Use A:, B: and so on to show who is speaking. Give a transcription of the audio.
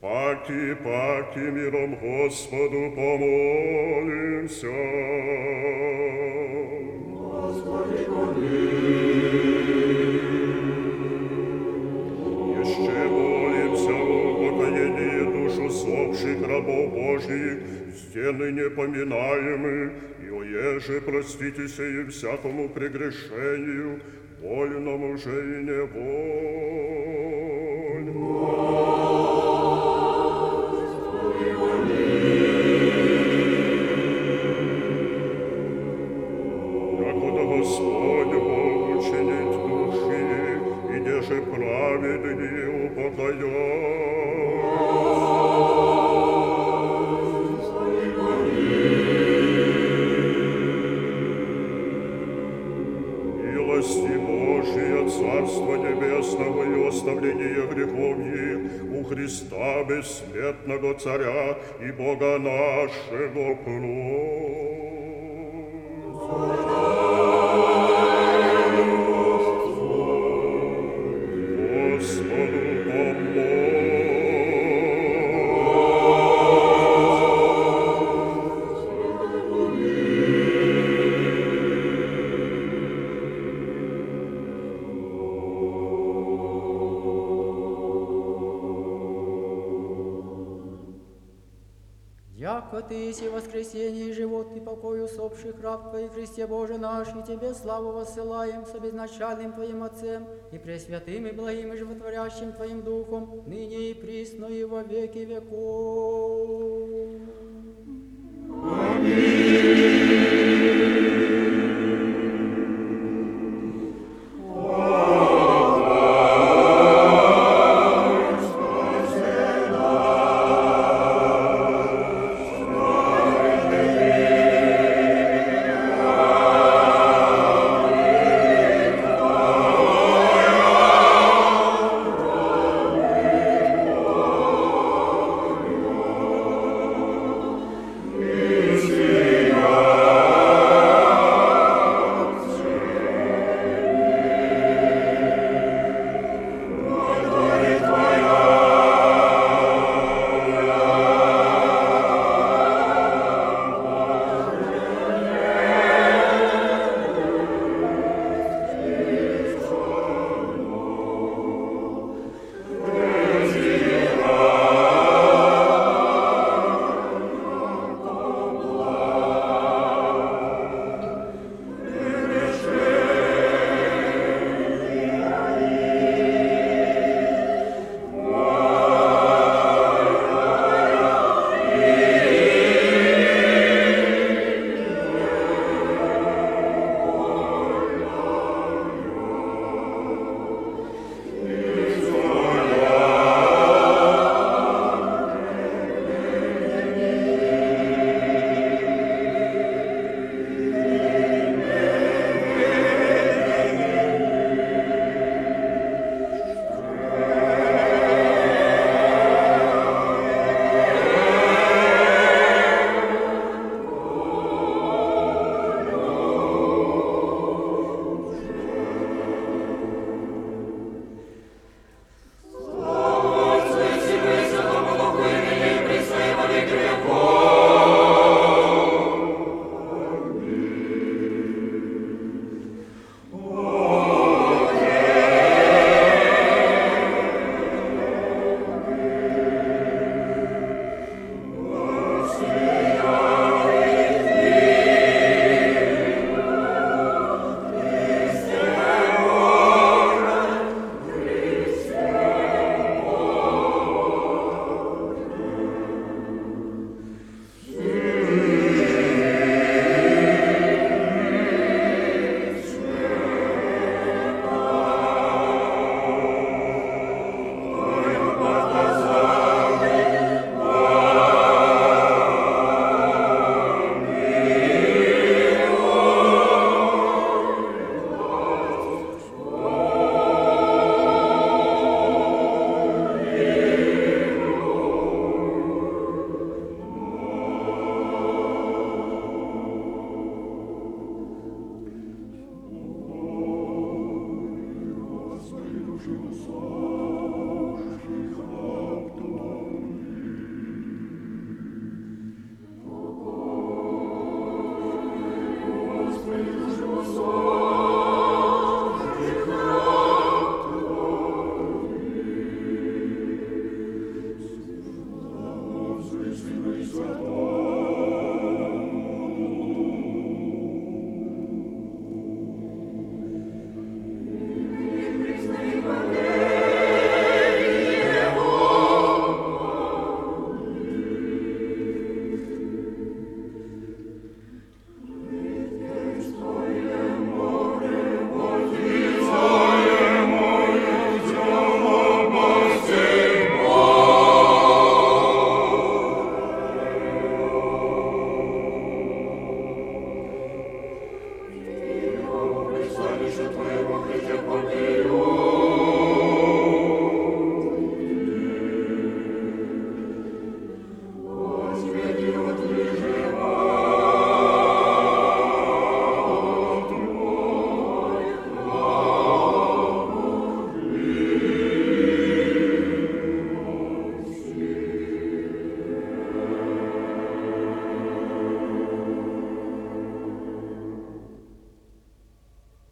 A: Паки, паки, миром Господу помолимся. Еще молимся о упокоении душ усопших рабов Божьих, стены непоминаемы, и о еже проститесь им всякому прегрешению, вольному же и невольному. Господь Бог учинит души, и деже праведни упокоят. Милости Божия, Царства Небесного и оставления грехов их у Христа бессмертного Царя и Бога нашего кровь.
B: Яко Ты есть воскресение и живот и покой усопших раб Твоих, Христе Боже наш, и Тебе славу воссылаем с безначальным Твоим Отцем и пресвятым и благим и животворящим Твоим Духом, ныне и присно и во веки веков.